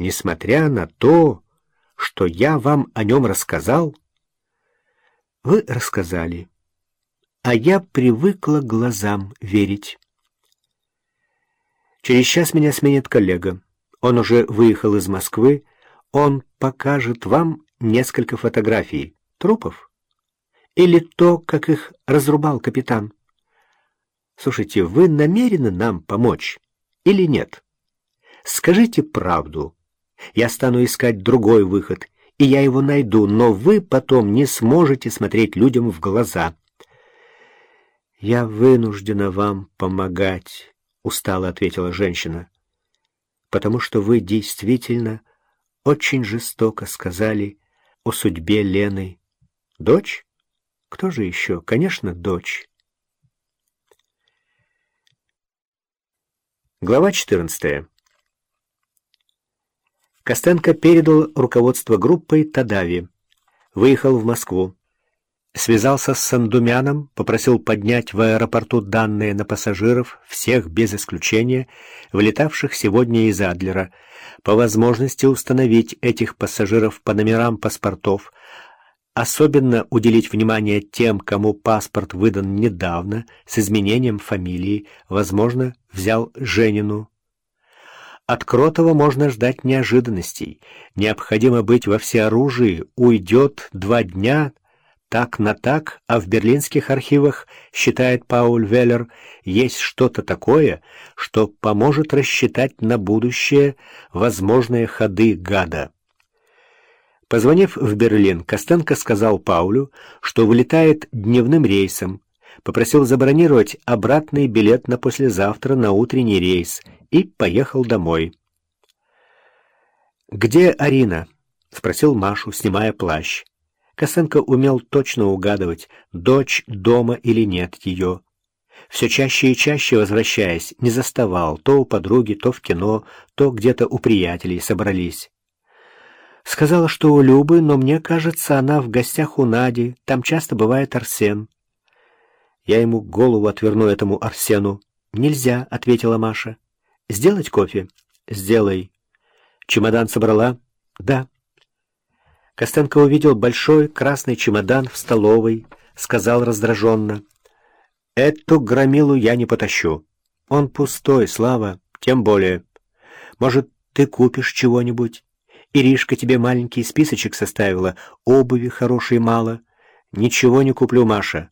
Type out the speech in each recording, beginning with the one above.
несмотря на то, что я вам о нем рассказал? Вы рассказали, а я привыкла глазам верить. Через час меня сменит коллега. Он уже выехал из Москвы. Он покажет вам несколько фотографий трупов или то, как их разрубал капитан. Слушайте, вы намерены нам помочь или нет? Скажите правду. Я стану искать другой выход, и я его найду, но вы потом не сможете смотреть людям в глаза. Я вынуждена вам помогать, устало ответила женщина, потому что вы действительно очень жестоко сказали о судьбе Лены. Дочь? Кто же еще? Конечно, дочь. Глава 14. Костенко передал руководство группой Тадави. Выехал в Москву. Связался с Сандумяном, попросил поднять в аэропорту данные на пассажиров, всех без исключения, вылетавших сегодня из Адлера, по возможности установить этих пассажиров по номерам паспортов, Особенно уделить внимание тем, кому паспорт выдан недавно, с изменением фамилии, возможно, взял Женину. От Кротова можно ждать неожиданностей. Необходимо быть во всеоружии, уйдет два дня, так на так, а в берлинских архивах, считает Пауль Веллер, есть что-то такое, что поможет рассчитать на будущее возможные ходы гада. Позвонив в Берлин, Костенко сказал Паулю, что вылетает дневным рейсом, попросил забронировать обратный билет на послезавтра на утренний рейс и поехал домой. «Где Арина?» — спросил Машу, снимая плащ. Косенко умел точно угадывать, дочь дома или нет ее. Все чаще и чаще, возвращаясь, не заставал, то у подруги, то в кино, то где-то у приятелей собрались. Сказала, что у Любы, но мне кажется, она в гостях у Нади. Там часто бывает Арсен. Я ему голову отверну этому Арсену. «Нельзя», — ответила Маша. «Сделать кофе?» «Сделай». «Чемодан собрала?» «Да». Костенко увидел большой красный чемодан в столовой, сказал раздраженно. «Эту громилу я не потащу. Он пустой, Слава, тем более. Может, ты купишь чего-нибудь?» Иришка тебе маленький списочек составила, обуви хорошей мало. Ничего не куплю, Маша.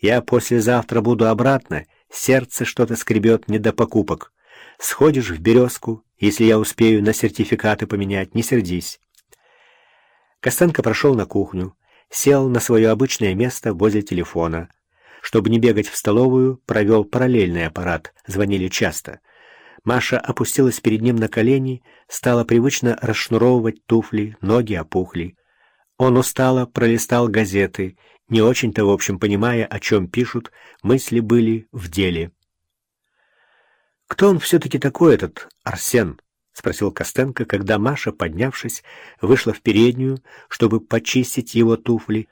Я послезавтра буду обратно, сердце что-то скребет не до покупок. Сходишь в «Березку», если я успею на сертификаты поменять, не сердись. Костенко прошел на кухню, сел на свое обычное место возле телефона. Чтобы не бегать в столовую, провел параллельный аппарат, звонили часто — Маша опустилась перед ним на колени, стала привычно расшнуровывать туфли, ноги опухли. Он устало пролистал газеты, не очень-то, в общем, понимая, о чем пишут, мысли были в деле. «Кто он все-таки такой, этот Арсен?» — спросил Костенко, когда Маша, поднявшись, вышла в переднюю, чтобы почистить его туфли.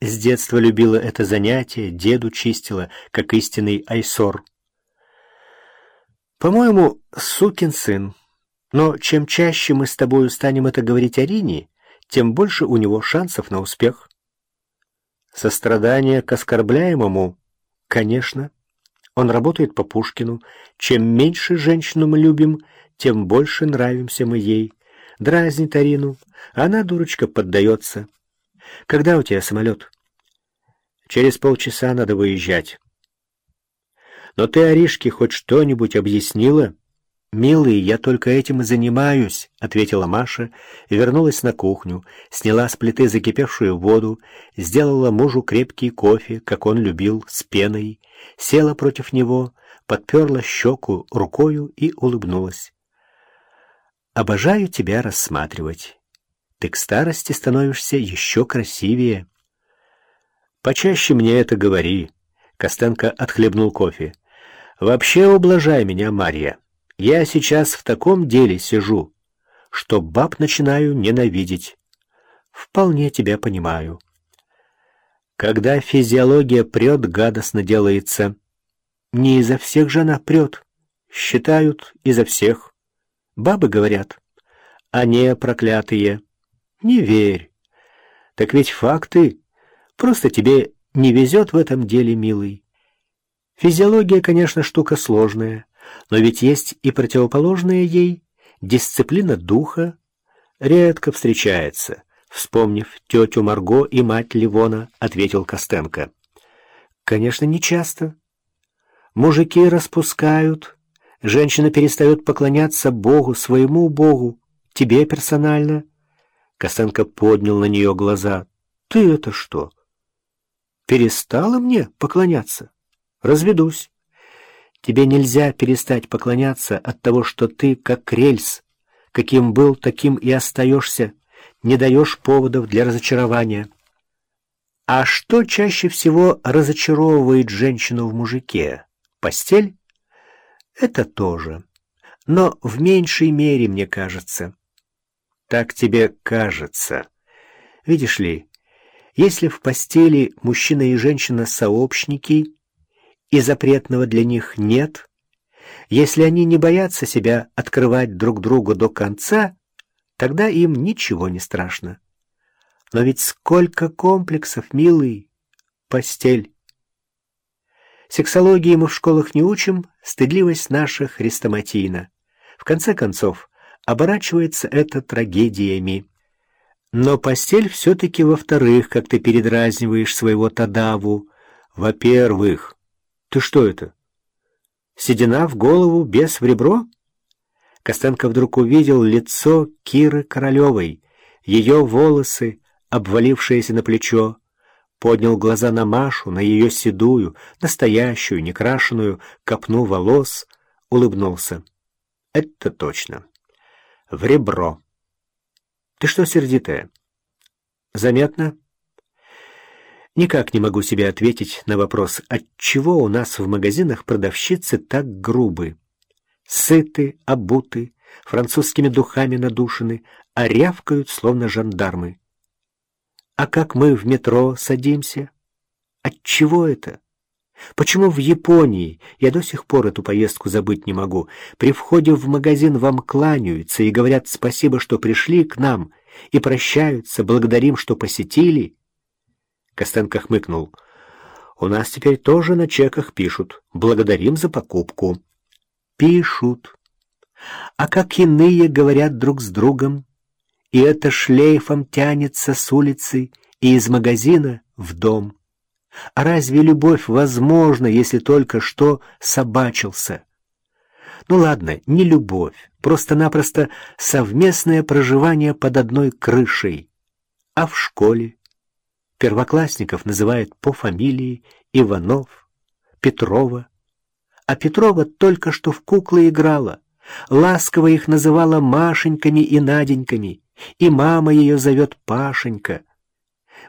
С детства любила это занятие, деду чистила, как истинный айсор. По-моему, сукин сын. Но чем чаще мы с тобой станем это говорить Арине, тем больше у него шансов на успех. Сострадание к оскорбляемому? Конечно. Он работает по Пушкину. Чем меньше женщину мы любим, тем больше нравимся мы ей. Дразнит Арину. Она, дурочка, поддается. Когда у тебя самолет? Через полчаса надо выезжать. Но ты, Аришке, хоть что-нибудь объяснила? «Милый, я только этим и занимаюсь», — ответила Маша вернулась на кухню, сняла с плиты закипевшую воду, сделала мужу крепкий кофе, как он любил, с пеной, села против него, подперла щеку рукою и улыбнулась. «Обожаю тебя рассматривать. Ты к старости становишься еще красивее». «Почаще мне это говори», — Костенко отхлебнул кофе. Вообще ублажай меня, Марья. Я сейчас в таком деле сижу, что баб начинаю ненавидеть. Вполне тебя понимаю. Когда физиология прет, гадостно делается. Не изо всех же она прет. Считают изо всех. Бабы говорят. а не проклятые. Не верь. Так ведь факты. Просто тебе не везет в этом деле, милый. Физиология, конечно, штука сложная, но ведь есть и противоположная ей дисциплина духа. Редко встречается. Вспомнив тетю Марго и мать Ливона, ответил Костенко. Конечно, не часто. Мужики распускают, женщина перестает поклоняться Богу, своему Богу, тебе персонально. Костенко поднял на нее глаза. Ты это что? Перестала мне поклоняться? Разведусь. Тебе нельзя перестать поклоняться от того, что ты, как рельс, каким был, таким и остаешься, не даешь поводов для разочарования. А что чаще всего разочаровывает женщину в мужике? Постель? Это тоже. Но в меньшей мере, мне кажется. Так тебе кажется. Видишь ли, если в постели мужчина и женщина сообщники, и запретного для них нет, если они не боятся себя открывать друг другу до конца, тогда им ничего не страшно. Но ведь сколько комплексов, милый! Постель. Сексологии мы в школах не учим, стыдливость наша хрестоматийна. В конце концов, оборачивается это трагедиями. Но постель все-таки во-вторых, как ты передразниваешь своего Тадаву. Во-первых, ты что это? Седина в голову, без в ребро? Костенко вдруг увидел лицо Киры Королевой, ее волосы, обвалившиеся на плечо, поднял глаза на Машу, на ее седую, настоящую, некрашенную копну волос, улыбнулся. «Это точно. В ребро. Ты что сердитая?» «Заметно?» Никак не могу себе ответить на вопрос, отчего у нас в магазинах продавщицы так грубы. Сыты, обуты, французскими духами надушены, а рявкают, словно жандармы. А как мы в метро садимся? Отчего это? Почему в Японии, я до сих пор эту поездку забыть не могу, при входе в магазин вам кланяются и говорят спасибо, что пришли к нам, и прощаются, благодарим, что посетили? Костенко хмыкнул. У нас теперь тоже на чеках пишут. Благодарим за покупку. Пишут. А как иные говорят друг с другом, и это шлейфом тянется с улицы и из магазина в дом. А разве любовь возможна, если только что собачился? Ну ладно, не любовь, просто-напросто совместное проживание под одной крышей. А в школе? Первоклассников называют по фамилии Иванов, Петрова. А Петрова только что в куклы играла. Ласково их называла Машеньками и Наденьками и мама ее зовет Пашенька.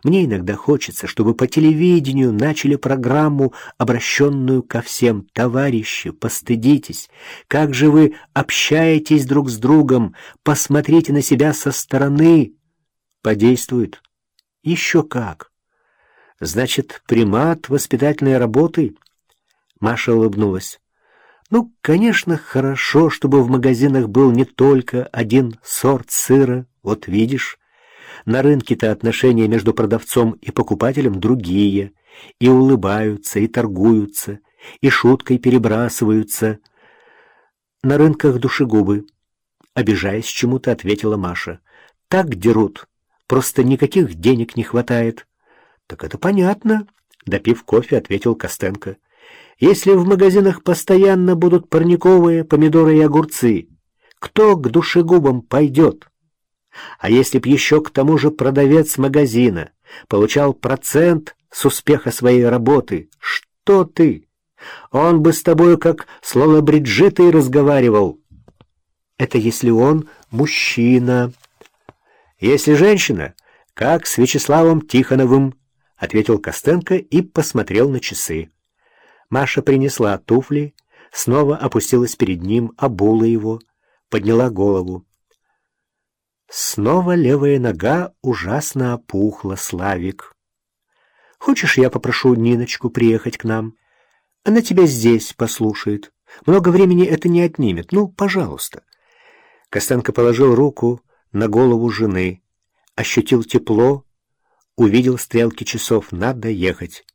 Мне иногда хочется, чтобы по телевидению начали программу, обращенную ко всем. Товарищи, постыдитесь. Как же вы общаетесь друг с другом? Посмотрите на себя со стороны. Подействует? Еще как. Значит, примат воспитательной работы? Маша улыбнулась. Ну, конечно, хорошо, чтобы в магазинах был не только один сорт сыра, вот видишь. На рынке-то отношения между продавцом и покупателем другие, и улыбаются, и торгуются, и шуткой перебрасываются. На рынках душегубы, обижаясь чему-то, ответила Маша. Так дерут, просто никаких денег не хватает. Так это понятно, допив кофе, ответил Костенко. Если в магазинах постоянно будут парниковые помидоры и огурцы, кто к душегубам пойдет? А если б еще к тому же продавец магазина получал процент с успеха своей работы, что ты? Он бы с тобою как с Лолабриджитой разговаривал. Это если он мужчина. Если женщина, как с Вячеславом Тихоновым, — ответил Костенко и посмотрел на часы. Маша принесла туфли, снова опустилась перед ним, обула его, подняла голову. Снова левая нога ужасно опухла, Славик. Хочешь, я попрошу Ниночку приехать к нам? Она тебя здесь послушает. Много времени это не отнимет. Ну, пожалуйста. Костенко положил руку на голову жены, ощутил тепло, увидел стрелки часов, надо ехать.